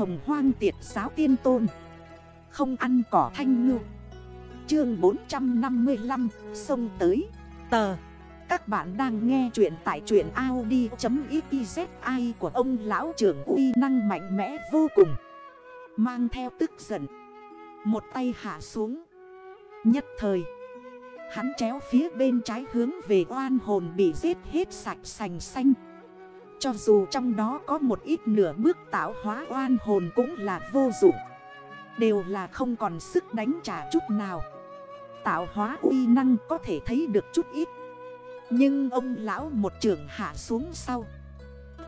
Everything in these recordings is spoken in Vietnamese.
hồng hoang tiệt giáo tiên tôn. Không ăn cỏ thanh ngư. Chương 455 Sông tới. Tờ. Các bạn đang nghe chuyện tại truyện Audi.xyz của ông lão trưởng uy năng mạnh mẽ vô cùng. Mang theo tức giận. Một tay hạ xuống. Nhất thời, Hắn chéo phía bên trái hướng về oan hồn bị giết hết sạch sành xanh. Cho dù trong đó có một ít nửa bước tạo hóa oan hồn cũng là vô dụng. Đều là không còn sức đánh trả chút nào. Tạo hóa uy năng có thể thấy được chút ít. Nhưng ông lão một trường hạ xuống sau.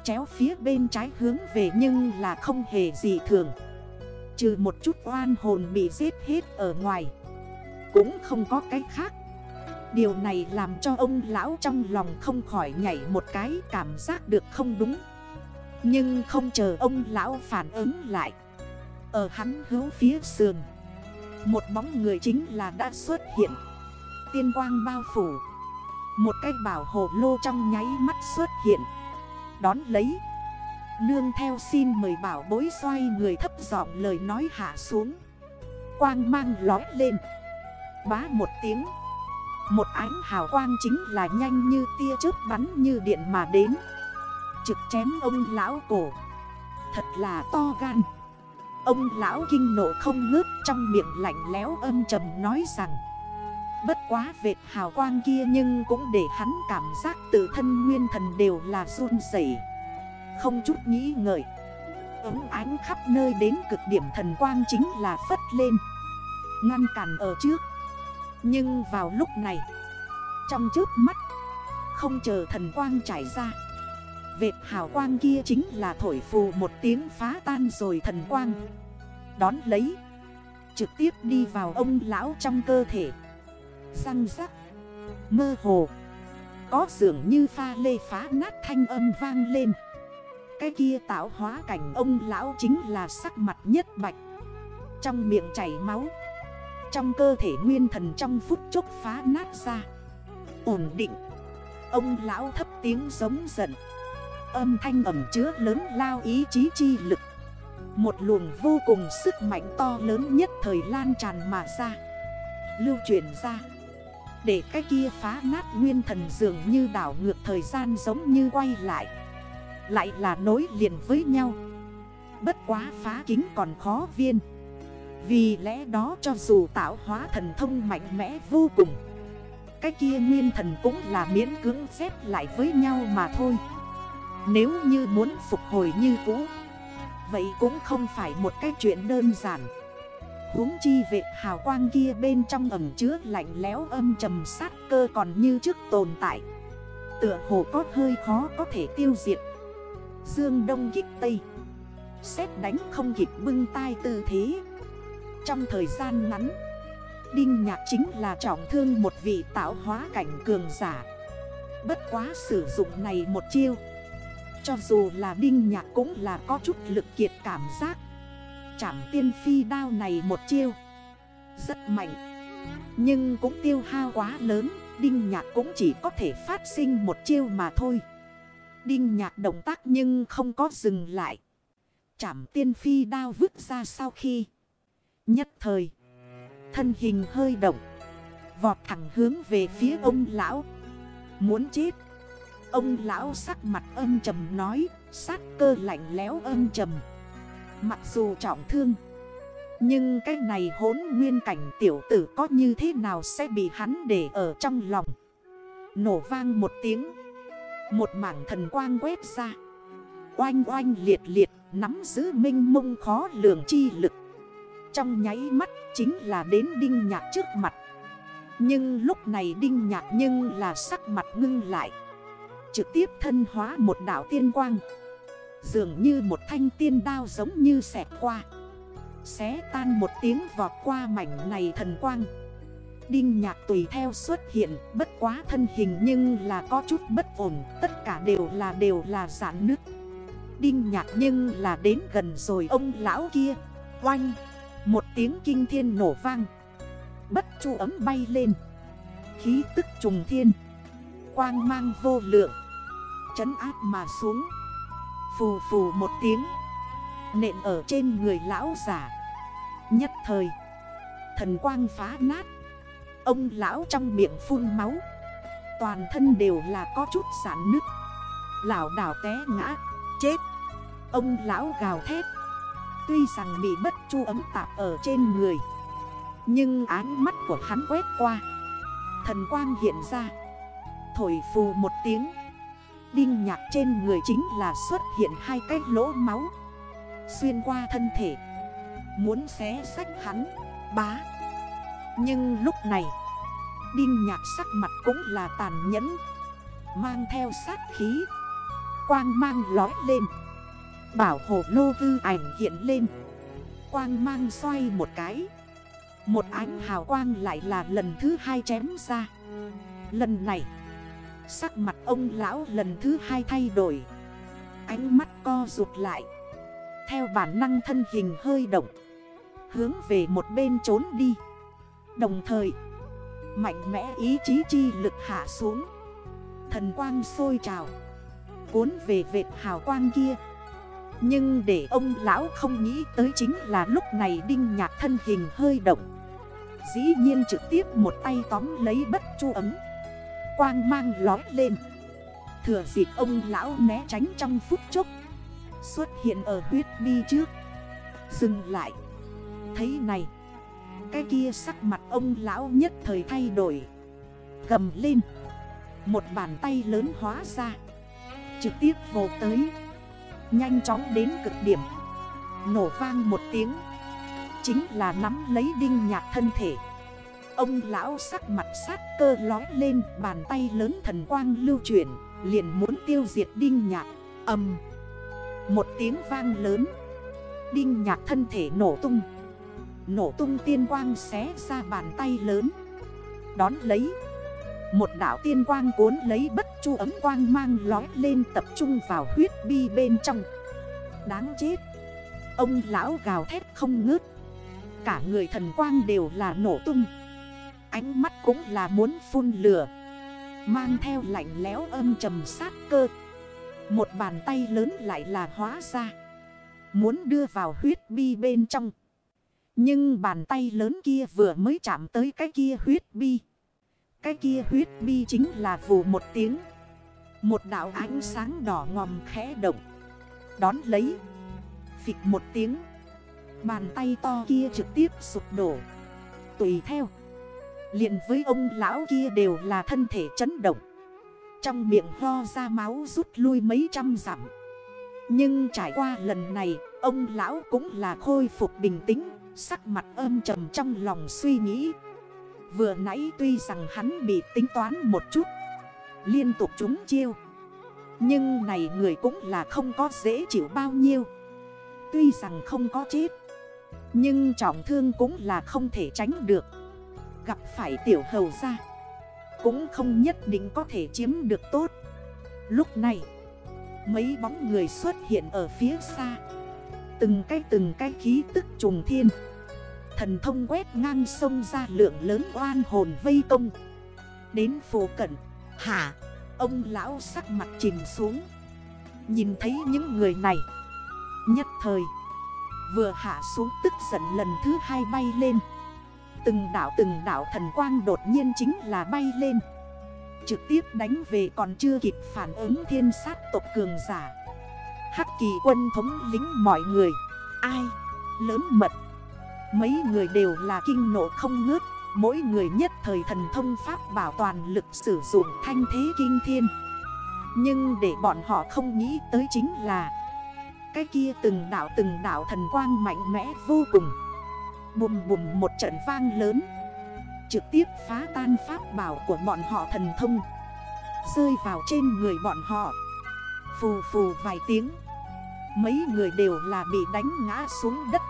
Chéo phía bên trái hướng về nhưng là không hề gì thường. Trừ một chút oan hồn bị giết hết ở ngoài. Cũng không có cái khác. Điều này làm cho ông lão trong lòng không khỏi nhảy một cái, cảm giác được không đúng. Nhưng không chờ ông lão phản ứng lại, Ở hắn hữu phía sườn, Một bóng người chính là đã xuất hiện. Tiên quang bao phủ, Một cái bảo hộ lô trong nháy mắt xuất hiện. Đón lấy, Nương theo xin mời bảo bối xoay người thấp giọng lời nói hạ xuống. Quang mang lói lên, Bá một tiếng một ánh hào quang chính là nhanh như tia chớp bắn như điện mà đến. Trực chém ông lão cổ. Thật là to gan. Ông lão kinh nộ không ngớt trong miệng lạnh léo âm trầm nói rằng, Bất quá vệt hào quang kia nhưng cũng để hắn cảm giác tự thân nguyên thần đều là run rẩy. Không chút nghĩ ngợi. Ấm ánh khắp nơi đến cực điểm thần quang chính là phất lên. Ngăn cản ở trước nhưng vào lúc này, Trong trước mắt, Không chờ thần quang trải ra, Vệt hào quang kia chính là thổi phù một tiếng phá tan rồi thần quang. Đón lấy, Trực tiếp đi vào ông lão trong cơ thể. Răng rắc, Mơ hồ, Có dường như pha lê phá nát thanh âm vang lên. Cái kia tạo hóa cảnh ông lão chính là sắc mặt nhất bạch. Trong miệng chảy máu trong cơ thể nguyên thần trong phút chốc phá nát ra. Ổn định. Ông lão thấp tiếng giống giận. Âm thanh ẩm chứa lớn lao ý chí chi lực. Một luồng vô cùng sức mạnh to lớn nhất thời lan tràn mà ra. Lưu chuyển ra. Để cái kia phá nát nguyên thần dường như đảo ngược thời gian giống như quay lại. Lại là nối liền với nhau. Bất quá phá kính còn khó viên vì lẽ đó cho dù tạo hóa thần thông mạnh mẽ vô cùng, Cái kia nguyên thần cũng là miễn cưỡng xếp lại với nhau mà thôi. Nếu như muốn phục hồi như cũ, Vậy cũng không phải một cái chuyện đơn giản. Huống chi vệ hào quang kia bên trong ẩm chứa lạnh lẽo âm trầm sát cơ còn như trước tồn tại, Tựa hồ có hơi khó có thể tiêu diệt. Dương đông kích tây, Xét đánh không kịp bưng tay tư thế trong thời gian ngắn. Đinh nhạc chính là trọng thương một vị tạo hóa cảnh cường giả. Bất quá sử dụng này một chiêu. Cho dù là đinh nhạc cũng là có chút lực kiệt cảm giác. Chảm tiên phi đao này một chiêu. Rất mạnh. Nhưng cũng tiêu hao quá lớn, Đinh nhạc cũng chỉ có thể phát sinh một chiêu mà thôi. Đinh nhạc động tác nhưng không có dừng lại. Chảm tiên phi đao vứt ra sau khi Nhất thời, Thân hình hơi động, Vọt thẳng hướng về phía ông lão. Muốn chết, Ông lão sắc mặt âm trầm nói, Sát cơ lạnh lẽo âm trầm. Mặc dù trọng thương, Nhưng cái này hốn nguyên cảnh tiểu tử có như thế nào sẽ bị hắn để ở trong lòng? Nổ vang một tiếng, Một mảng thần quang quét ra. Oanh oanh liệt liệt, Nắm giữ minh mông khó lường chi lực trong nháy mắt chính là đến đinh nhạc trước mặt. Nhưng lúc này đinh nhạc nhưng là sắc mặt ngưng lại, Trực tiếp thân hóa một đảo tiên quang, Dường như một thanh tiên đao giống như xẹt qua, Xé tan một tiếng vọt qua mảnh này thần quang. Đinh nhạc tùy theo xuất hiện, Bất quá thân hình nhưng là có chút bất ổn, Tất cả đều là đều là giãn nước Đinh nhạc nhưng là đến gần rồi, ông lão kia, Oanh tiếng kinh thiên nổ vang. Bất chu ấm bay lên. Khí tức trùng thiên. Quang mang vô lượng. Chấn áp mà xuống. Phù phù một tiếng. Nện ở trên người lão giả Nhất thời, Thần quang phá nát. Ông lão trong miệng phun máu. Toàn thân đều là có chút sản nứt. Lão đảo té ngã. Chết. Ông lão gào thét. Tuy rằng bị bất chu ấm tạp ở trên người. Nhưng ánh mắt của hắn quét qua. Thần quang hiện ra. Thổi phù một tiếng. Đinh nhạc trên người chính là xuất hiện hai cái lỗ máu. Xuyên qua thân thể. Muốn xé sách hắn. Bá. Nhưng lúc này, Đinh nhạc sắc mặt cũng là tàn nhẫn. Mang theo sát khí. Quang mang lói lên. Bảo hộ lô hư ảnh hiện lên. Quang mang xoay một cái. Một ánh hào quang lại là lần thứ hai chém ra. Lần này, Sắc mặt ông lão lần thứ hai thay đổi. Ánh mắt co rụt lại. Theo bản năng thân hình hơi động, Hướng về một bên trốn đi. Đồng thời, Mạnh mẽ ý chí chi lực hạ xuống. Thần quang sôi trào, Cuốn về vệt hào quang kia. Nhưng để ông lão không nghĩ tới chính là lúc này đinh nhạc thân hình hơi động. Dĩ nhiên trực tiếp một tay tóm lấy bất chu ấm. Quang mang lói lên. Thừa dịp ông lão né tránh trong phút chốc. Xuất hiện ở huyết bi trước. Dừng lại. Thấy này. Cái kia sắc mặt ông lão nhất thời thay đổi. Cầm lên. Một bàn tay lớn hóa ra. Trực tiếp vô tới. Nhanh chóng đến cực điểm. Nổ vang một tiếng. Chính là nắm lấy đinh nhạc thân thể. Ông lão sắc mặt sát cơ lói lên, Bàn tay lớn thần quang lưu chuyển, Liền muốn tiêu diệt đinh nhạc. Âm Một tiếng vang lớn. Đinh nhạc thân thể nổ tung. Nổ tung tiên quang xé ra bàn tay lớn. Đón lấy. Một đảo tiên quang cuốn lấy bất chu ấm quang mang lói lên tập trung vào huyết bi bên trong. Đáng chết. Ông lão gào thét không ngớt. Cả người thần quang đều là nổ tung. Ánh mắt cũng là muốn phun lửa. Mang theo lạnh lẽo âm trầm sát cơ. Một bàn tay lớn lại là hóa ra. Muốn đưa vào huyết bi bên trong. Nhưng bàn tay lớn kia vừa mới chạm tới cái kia huyết bi. Cái kia huyết bi chính là vụ một tiếng. Một đảo ánh sáng đỏ ngòm khẽ động. Đón lấy. Phịch một tiếng. Bàn tay to kia trực tiếp sụp đổ. Tùy theo. Liền với ông lão kia đều là thân thể chấn động. Trong miệng ho ra máu rút lui mấy trăm dặm. Nhưng trải qua lần này, Ông lão cũng là khôi phục bình tĩnh, Sắc mặt âm trầm trong lòng suy nghĩ. Vừa nãy tuy rằng hắn bị tính toán một chút, Liên tục trúng chiêu. Nhưng này người cũng là không có dễ chịu bao nhiêu. Tuy rằng không có chết, Nhưng trọng thương cũng là không thể tránh được. Gặp phải tiểu hầu ra Cũng không nhất định có thể chiếm được tốt. Lúc này, Mấy bóng người xuất hiện ở phía xa. Từng cái từng cái khí tức trùng thiên. Thần thông quét ngang sông ra lượng lớn oan hồn vây công. Đến phố cận Hả Ông lão sắc mặt chìm xuống. Nhìn thấy những người này, Nhất thời, Vừa hạ xuống tức giận lần thứ hai bay lên. Từng đảo từng đảo thần quang đột nhiên chính là bay lên. Trực tiếp đánh về còn chưa kịp phản ứng thiên sát tộc cường giả. Hắc kỳ quân thống lính mọi người, Ai? Lớn mật Mấy người đều là kinh nộ không ngớt. Mỗi người nhất thời thần thông pháp bảo toàn lực sử dụng thanh thế kinh thiên. Nhưng để bọn họ không nghĩ tới chính là, Cái kia từng đảo từng đảo thần quang mạnh mẽ vô cùng. Bùm bùm một trận vang lớn. Trực tiếp phá tan pháp bảo của bọn họ thần thông. Rơi vào trên người bọn họ. Phù phù vài tiếng. Mấy người đều là bị đánh ngã xuống đất.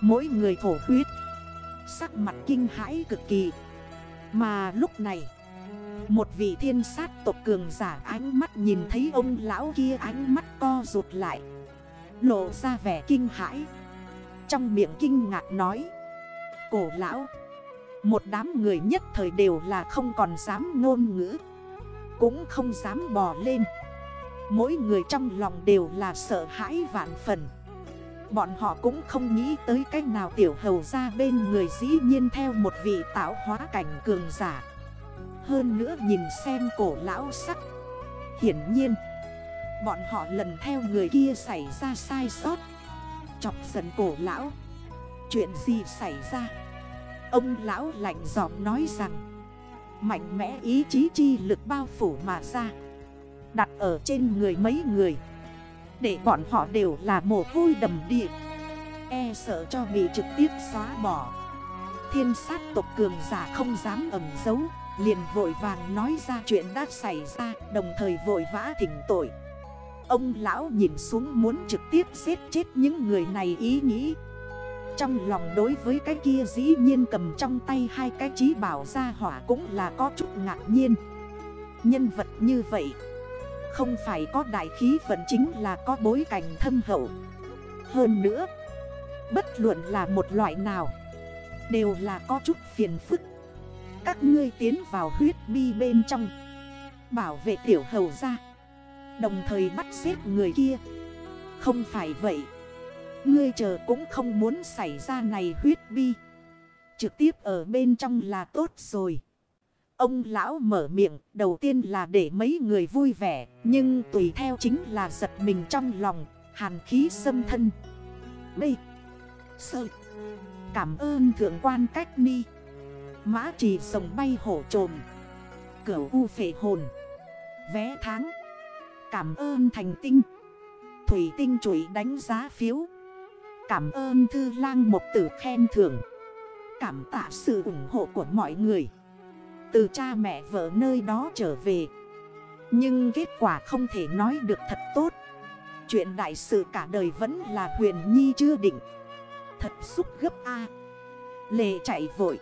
Mỗi người thổ huyết. Sắc mặt kinh hãi cực kỳ. Mà lúc này, Một vị thiên sát tộc cường giả ánh mắt nhìn thấy ông lão kia ánh mắt co rụt lại, Lộ ra vẻ kinh hãi. Trong miệng kinh ngạc nói, Cổ lão, Một đám người nhất thời đều là không còn dám ngôn ngữ, Cũng không dám bò lên. Mỗi người trong lòng đều là sợ hãi vạn phần. Bọn họ cũng không nghĩ tới cách nào tiểu hầu ra bên người dĩ nhiên theo một vị tạo hóa cảnh cường giả. Hơn nữa nhìn xem cổ lão sắc. Hiển nhiên, Bọn họ lần theo người kia xảy ra sai sót. Chọc giận cổ lão. Chuyện gì xảy ra? Ông lão lạnh giọng nói rằng, Mạnh mẽ ý chí chi lực bao phủ mà ra. Đặt ở trên người mấy người để bọn họ đều là mồ hôi đầm địa. E sợ cho bị trực tiếp xóa bỏ. Thiên sát tộc cường giả không dám ẩm giấu, Liền vội vàng nói ra chuyện đã xảy ra, Đồng thời vội vã thỉnh tội. Ông lão nhìn xuống muốn trực tiếp giết chết những người này ý nghĩ. Trong lòng đối với cái kia dĩ nhiên cầm trong tay hai cái trí bảo ra hỏa cũng là có chút ngạc nhiên. Nhân vật như vậy không phải có đại khí vận chính là có bối cảnh thâm hậu. Hơn nữa, Bất luận là một loại nào, Đều là có chút phiền phức. Các ngươi tiến vào huyết bi bên trong, Bảo vệ tiểu hầu ra Đồng thời bắt xếp người kia. Không phải vậy, Ngươi chờ cũng không muốn xảy ra này huyết bi. Trực tiếp ở bên trong là tốt rồi. Ông lão mở miệng, Đầu tiên là để mấy người vui vẻ, Nhưng tùy theo chính là giật mình trong lòng, Hàn khí xâm thân. Bê Sơ Cảm ơn thượng quan cách ni. Mã trì sồng bay hổ trồn Cửu u phệ hồn. Vé tháng. Cảm ơn thành tinh. Thủy tinh chuỗi đánh giá phiếu. Cảm ơn thư lang một tử khen thưởng. Cảm tạ sự ủng hộ của mọi người. Từ cha mẹ vợ nơi đó trở về. Nhưng kết quả không thể nói được thật tốt. Chuyện đại sự cả đời vẫn là huyền nhi chưa định. Thật xúc gấp A. Lệ chạy vội.